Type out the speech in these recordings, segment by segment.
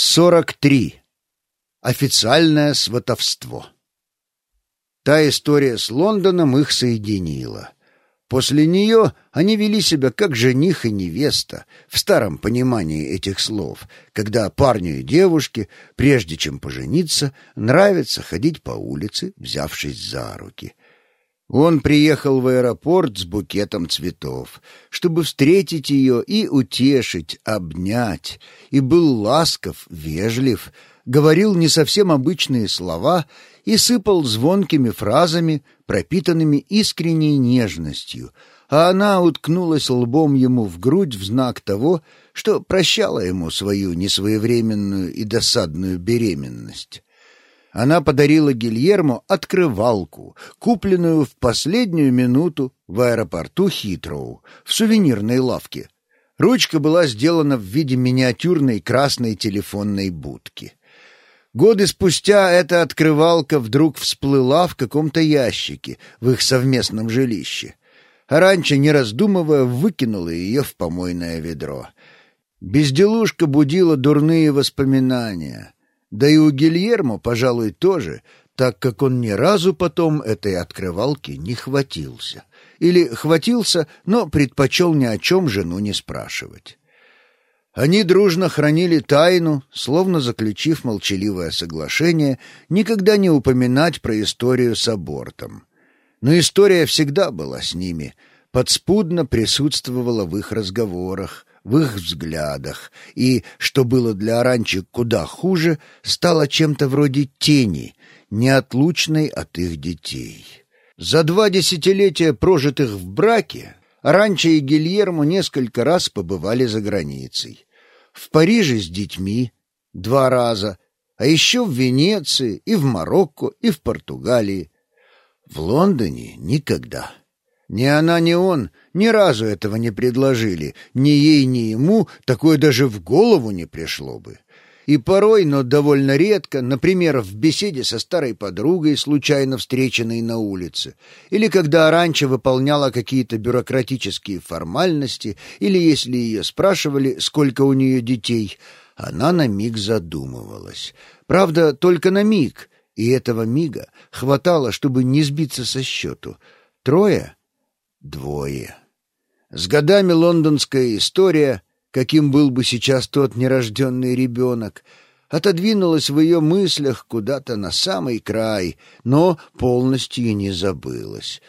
43. Официальное сватовство. Та история с Лондоном их соединила. После нее они вели себя как жених и невеста, в старом понимании этих слов, когда парню и девушке, прежде чем пожениться, нравится ходить по улице, взявшись за руки. Он приехал в аэропорт с букетом цветов, чтобы встретить ее и утешить, обнять, и был ласков, вежлив, говорил не совсем обычные слова и сыпал звонкими фразами, пропитанными искренней нежностью, а она уткнулась лбом ему в грудь в знак того, что прощала ему свою несвоевременную и досадную беременность. Она подарила Гильермо открывалку, купленную в последнюю минуту в аэропорту Хитроу, в сувенирной лавке. Ручка была сделана в виде миниатюрной красной телефонной будки. Годы спустя эта открывалка вдруг всплыла в каком-то ящике в их совместном жилище. Аранча, не раздумывая, выкинула ее в помойное ведро. Безделушка будила дурные воспоминания — да и у Гильермо, пожалуй, тоже, так как он ни разу потом этой открывалки не хватился. Или хватился, но предпочел ни о чем жену не спрашивать. Они дружно хранили тайну, словно заключив молчаливое соглашение никогда не упоминать про историю с абортом. Но история всегда была с ними, подспудно присутствовала в их разговорах, в их взглядах, и, что было для Аранчи куда хуже, стало чем-то вроде тени, неотлучной от их детей. За два десятилетия, прожитых в браке, Аранча и Гильермо несколько раз побывали за границей. В Париже с детьми два раза, а еще в Венеции и в Марокко и в Португалии. В Лондоне никогда. Ни она, ни он ни разу этого не предложили. Ни ей, ни ему такое даже в голову не пришло бы. И порой, но довольно редко, например, в беседе со старой подругой, случайно встреченной на улице, или когда раньше выполняла какие-то бюрократические формальности, или если ее спрашивали, сколько у нее детей, она на миг задумывалась. Правда, только на миг, и этого мига хватало, чтобы не сбиться со счету. Трое — двое. С годами лондонская история, каким был бы сейчас тот нерожденный ребенок, отодвинулась в ее мыслях куда-то на самый край, но полностью не забылась.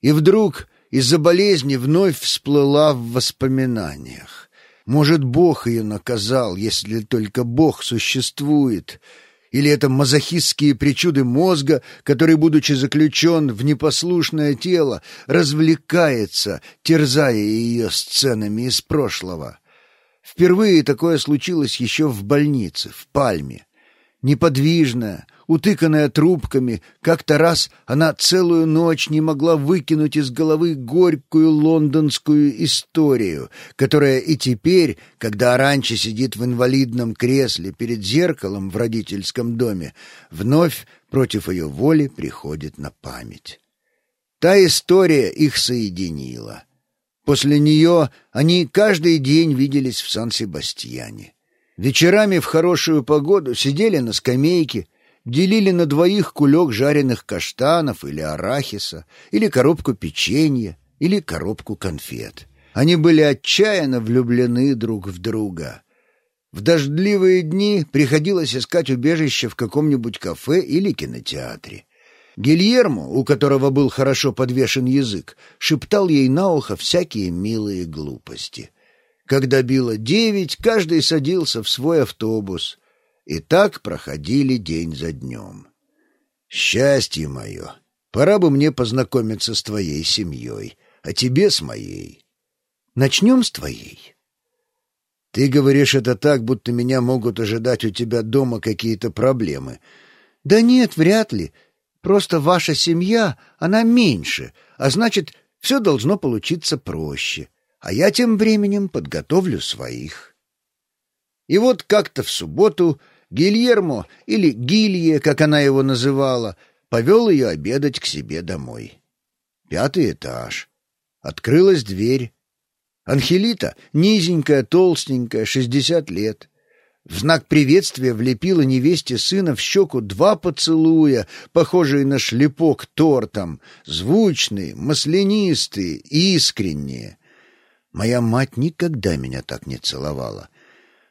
И вдруг из-за болезни вновь всплыла в воспоминаниях. Может, Бог ее наказал, если только Бог существует — или это мазохистские причуды мозга, который, будучи заключен в непослушное тело, развлекается, терзая ее сценами из прошлого? Впервые такое случилось еще в больнице, в Пальме. Неподвижная, утыканная трубками, как-то раз она целую ночь не могла выкинуть из головы горькую лондонскую историю, которая и теперь, когда раньше сидит в инвалидном кресле перед зеркалом в родительском доме, вновь против ее воли приходит на память. Та история их соединила. После нее они каждый день виделись в Сан-Себастьяне. Вечерами в хорошую погоду сидели на скамейке, делили на двоих кулек жареных каштанов или арахиса, или коробку печенья, или коробку конфет. Они были отчаянно влюблены друг в друга. В дождливые дни приходилось искать убежище в каком-нибудь кафе или кинотеатре. Гильермо, у которого был хорошо подвешен язык, шептал ей на ухо всякие милые глупости. Когда било девять, каждый садился в свой автобус — и так проходили день за днем. Счастье мое! Пора бы мне познакомиться с твоей семьей, а тебе с моей. Начнем с твоей. Ты говоришь это так, будто меня могут ожидать у тебя дома какие-то проблемы. Да нет, вряд ли. Просто ваша семья, она меньше, а значит, все должно получиться проще. А я тем временем подготовлю своих. И вот как-то в субботу Гильермо, или Гилье, как она его называла, повел ее обедать к себе домой. Пятый этаж. Открылась дверь. Анхелита, низенькая, толстенькая, шестьдесят лет. В знак приветствия влепила невесте сына в щеку два поцелуя, похожие на шлепок тортом, звучные, маслянистые, искренние. Моя мать никогда меня так не целовала.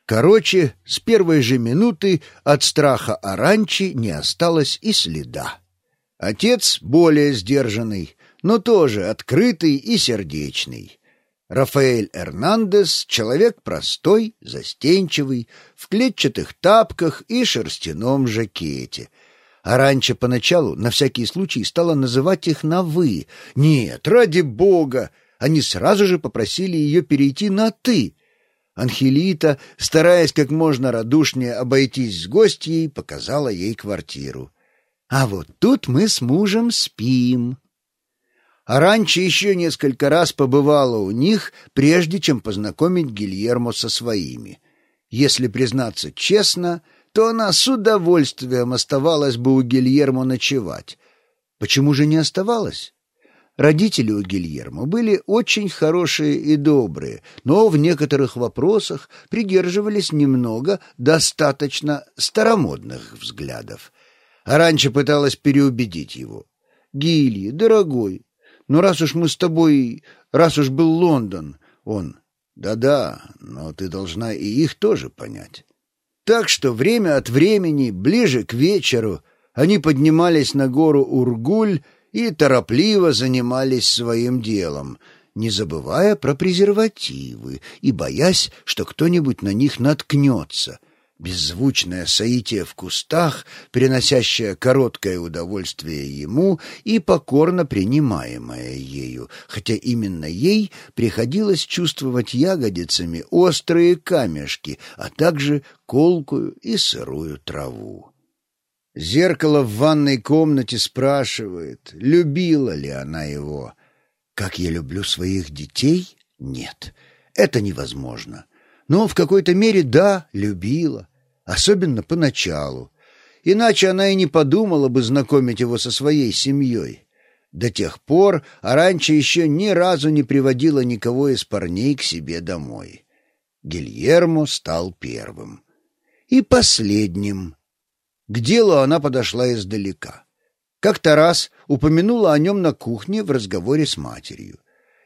Короче, с первой же минуты от страха Аранчи не осталось и следа. Отец более сдержанный, но тоже открытый и сердечный. Рафаэль Эрнандес — человек простой, застенчивый, в клетчатых тапках и шерстяном жакете. А раньше поначалу, на всякий случай, стала называть их на «вы». Нет, ради бога! Они сразу же попросили ее перейти на «ты». Анхелита, стараясь как можно радушнее обойтись с гостьей, показала ей квартиру. «А вот тут мы с мужем спим», а раньше еще несколько раз побывала у них, прежде чем познакомить Гильермо со своими. Если признаться честно, то она с удовольствием оставалась бы у Гильермо ночевать. Почему же не оставалась? Родители у Гильермо были очень хорошие и добрые, но в некоторых вопросах придерживались немного достаточно старомодных взглядов. А раньше пыталась переубедить его. «Гильи, дорогой, ну, раз уж мы с тобой... Раз уж был Лондон, он... Да-да, но ты должна и их тоже понять. Так что время от времени, ближе к вечеру, они поднимались на гору Ургуль и торопливо занимались своим делом, не забывая про презервативы и боясь, что кто-нибудь на них наткнется — беззвучное соитие в кустах, приносящее короткое удовольствие ему и покорно принимаемое ею, хотя именно ей приходилось чувствовать ягодицами острые камешки, а также колкую и сырую траву. Зеркало в ванной комнате спрашивает, любила ли она его. Как я люблю своих детей? Нет, это невозможно но в какой-то мере да, любила, особенно поначалу. Иначе она и не подумала бы знакомить его со своей семьей. До тех пор Аранча еще ни разу не приводила никого из парней к себе домой. Гильермо стал первым. И последним. К делу она подошла издалека. Как-то раз упомянула о нем на кухне в разговоре с матерью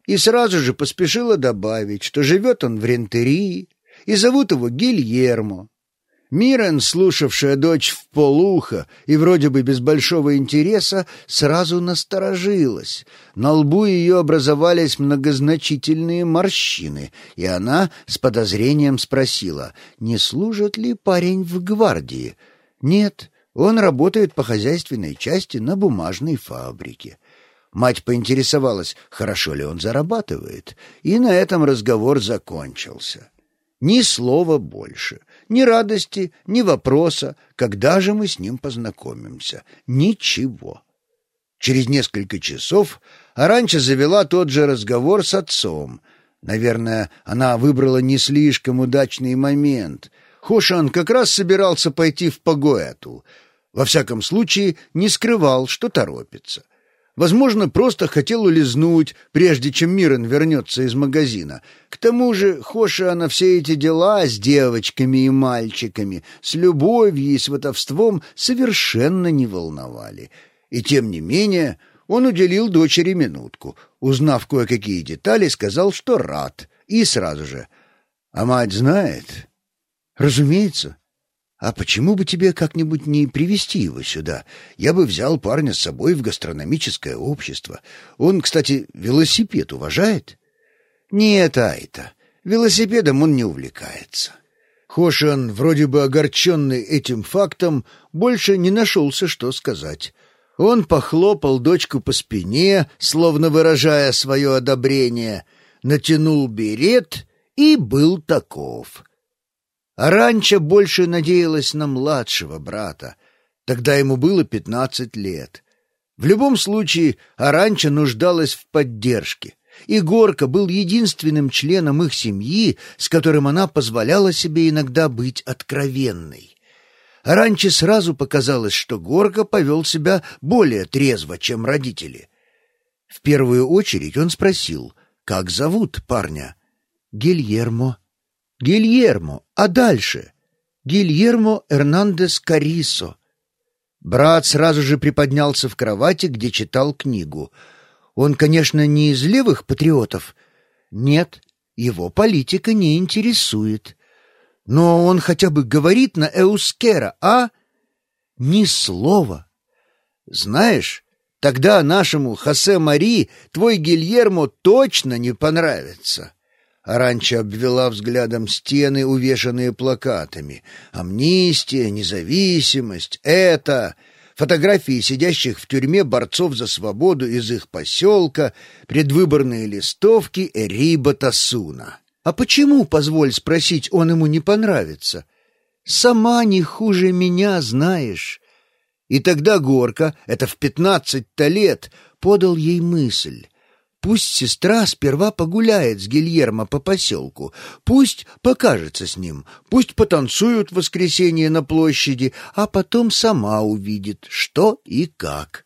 и сразу же поспешила добавить, что живет он в Рентерии, и зовут его Гильермо. Мирен, слушавшая дочь в полуха и вроде бы без большого интереса, сразу насторожилась. На лбу ее образовались многозначительные морщины, и она с подозрением спросила, не служит ли парень в гвардии. «Нет, он работает по хозяйственной части на бумажной фабрике». Мать поинтересовалась, хорошо ли он зарабатывает, и на этом разговор закончился. Ни слова больше, ни радости, ни вопроса, когда же мы с ним познакомимся. Ничего. Через несколько часов Аранча завела тот же разговор с отцом. Наверное, она выбрала не слишком удачный момент. Хошан как раз собирался пойти в Пагоэту. Во всяком случае, не скрывал, что торопится. Возможно, просто хотел улизнуть, прежде чем Мирон вернется из магазина. К тому же Хоша все эти дела с девочками и мальчиками, с любовью и сватовством совершенно не волновали. И тем не менее он уделил дочери минутку. Узнав кое-какие детали, сказал, что рад. И сразу же. «А мать знает?» «Разумеется. «А почему бы тебе как-нибудь не привести его сюда? Я бы взял парня с собой в гастрономическое общество. Он, кстати, велосипед уважает?» «Нет, Айта, велосипедом он не увлекается». Хошан, вроде бы огорченный этим фактом, больше не нашелся, что сказать. Он похлопал дочку по спине, словно выражая свое одобрение, натянул берет и был таков — Аранча больше надеялась на младшего брата. Тогда ему было пятнадцать лет. В любом случае, Аранча нуждалась в поддержке, и Горка был единственным членом их семьи, с которым она позволяла себе иногда быть откровенной. Аранче сразу показалось, что Горка повел себя более трезво, чем родители. В первую очередь он спросил, как зовут парня? «Гильермо», Гильермо, а дальше? Гильермо Эрнандес Карисо. Брат сразу же приподнялся в кровати, где читал книгу. Он, конечно, не из левых патриотов. Нет, его политика не интересует. Но он хотя бы говорит на эускера, а? Ни слова. Знаешь, тогда нашему Хосе Мари твой Гильермо точно не понравится. Аранча обвела взглядом стены, увешанные плакатами. Амнистия, независимость — это... Фотографии сидящих в тюрьме борцов за свободу из их поселка, предвыборные листовки Эриба Тасуна. А почему, позволь спросить, он ему не понравится? Сама не хуже меня знаешь. И тогда Горка, это в пятнадцать-то лет, подал ей мысль. Пусть сестра сперва погуляет с Гильермо по поселку, пусть покажется с ним, пусть потанцуют в воскресенье на площади, а потом сама увидит, что и как.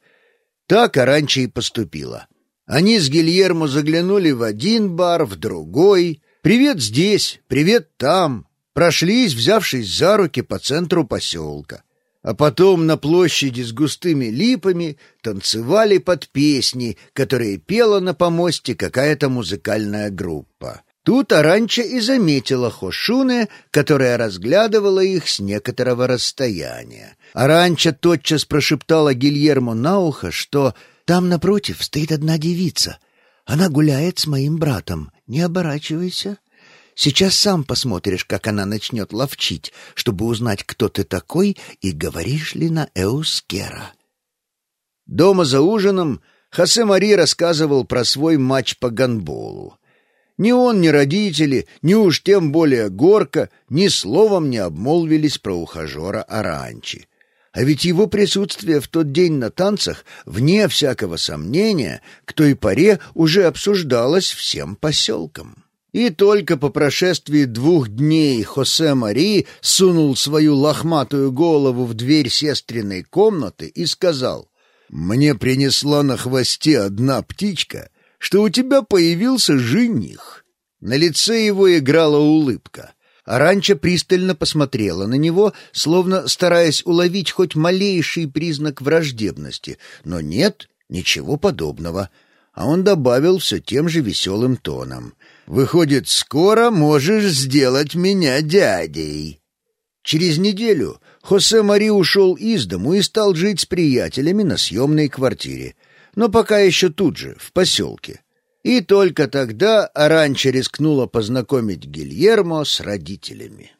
Так Аранча и поступила. Они с Гильермо заглянули в один бар, в другой. «Привет здесь, привет там!» Прошлись, взявшись за руки по центру поселка а потом на площади с густыми липами танцевали под песни, которые пела на помосте какая-то музыкальная группа. Тут Аранча и заметила Хошуне, которая разглядывала их с некоторого расстояния. Аранча тотчас прошептала Гильермо на ухо, что «там напротив стоит одна девица. Она гуляет с моим братом. Не оборачивайся». Сейчас сам посмотришь, как она начнет ловчить, чтобы узнать, кто ты такой и говоришь ли на Эускера. Дома за ужином Хосе Мари рассказывал про свой матч по гандболу. Ни он, ни родители, ни уж тем более Горка ни словом не обмолвились про ухажера Аранчи. А ведь его присутствие в тот день на танцах, вне всякого сомнения, к той поре уже обсуждалось всем поселком. И только по прошествии двух дней Хосе Мари сунул свою лохматую голову в дверь сестренной комнаты и сказал, «Мне принесла на хвосте одна птичка, что у тебя появился жених». На лице его играла улыбка. Аранча пристально посмотрела на него, словно стараясь уловить хоть малейший признак враждебности, но нет, ничего подобного. А он добавил все тем же веселым тоном — Выходит, скоро можешь сделать меня дядей. Через неделю Хосе Мари ушел из дому и стал жить с приятелями на съемной квартире, но пока еще тут же, в поселке. И только тогда Аранча рискнула познакомить Гильермо с родителями.